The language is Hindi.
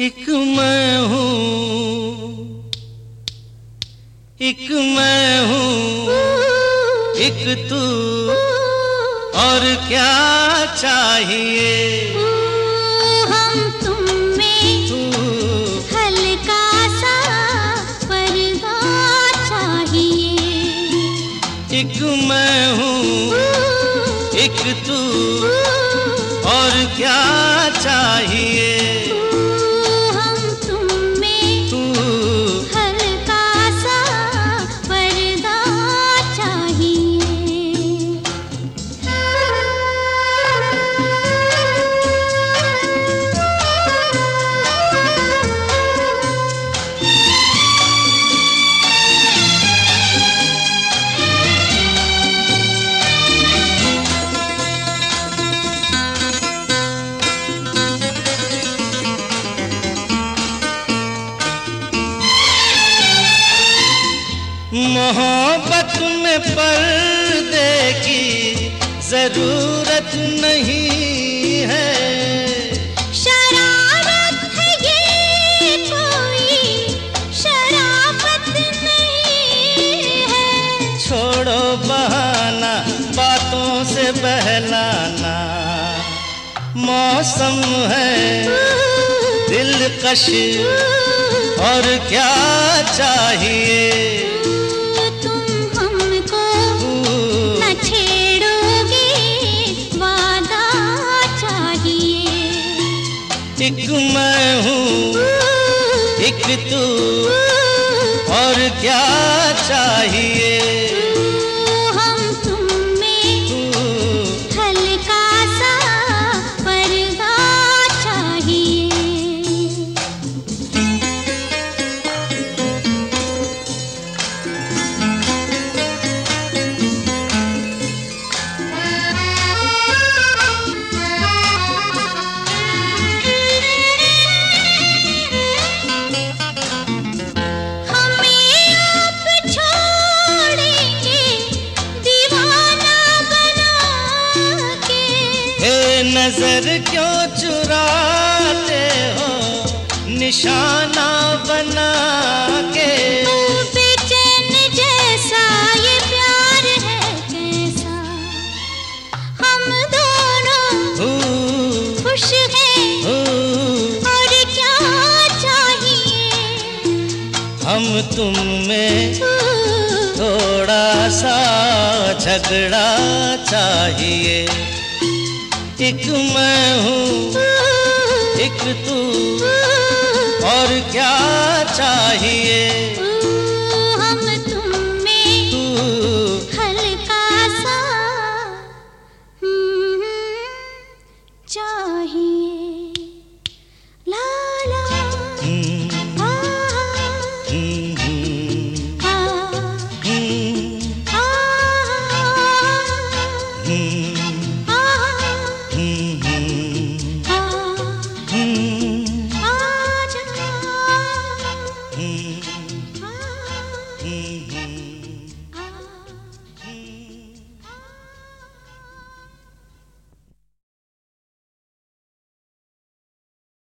एक मैं हूँ। एक मैं हूँ। एक तू। और क्या चाहिए? एक मैं हूँ। एक तू। और क्या चाहिए? मोहब्बत में पर्दे की ज़रूरत नहीं है। है ये कोई नहीं है। छोड़ो बहाना बातों से बहलाना। मौसम है दिलकश और क्या चाहिए? एक मैं हूँ एक तू और क्या चाहिए? नज़र क्यों चुराते हो? निशाना बना के बेचैन जैसा ये प्यार है कैसा? हम दोनों खुश हैं। और क्या चाहिए? हम तुम में थोड़ा सा झगड़ा चाहिए। एक मैं हूँ एक तू। और क्या चाहिए? हम तुम में तू। हल्का सा हम्म, चाहिए।